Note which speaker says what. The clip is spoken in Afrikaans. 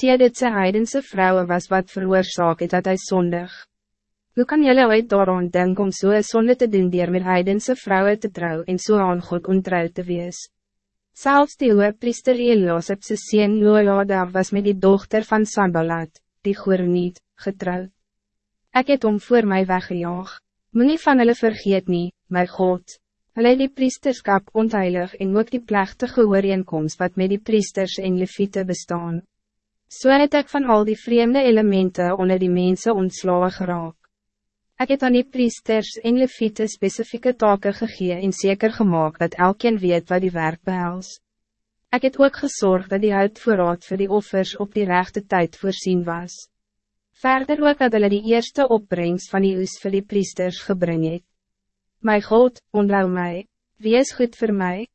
Speaker 1: Tedetse heidense vrouwen was wat veroorzaak het dat hij zondig. Hoe kan jullie ooit daaraan denken om so zonde te doen dier met heidense vrouwen te trouw en so aan God ontrouw te wees? Zelfs die hoge priester Eliosep sy sien Loada was met die dochter van Sambalat, die goer niet, getrouwd. Ik het om voor mij weggejaag. Nie van hulle vergeet nie, my God. Hulle die priesterskap ontheilig en ook die plechtige ooreenkomst wat met die priesters en leviete bestaan. So het ek van al die vreemde elementen onder die mensen ontslagen geraak. Ik het aan die priesters en leviete specifieke taken gegee en zeker gemaakt dat elkeen weet wat die werk behels. Ik het ook gezorgd dat die uitvoeraad voor die offers op die rechte tijd voorzien was. Verder ook dat hulle die eerste opbrengst van die oes vir die priesters gebring het. My God, onthou mij, wie is goed voor mij?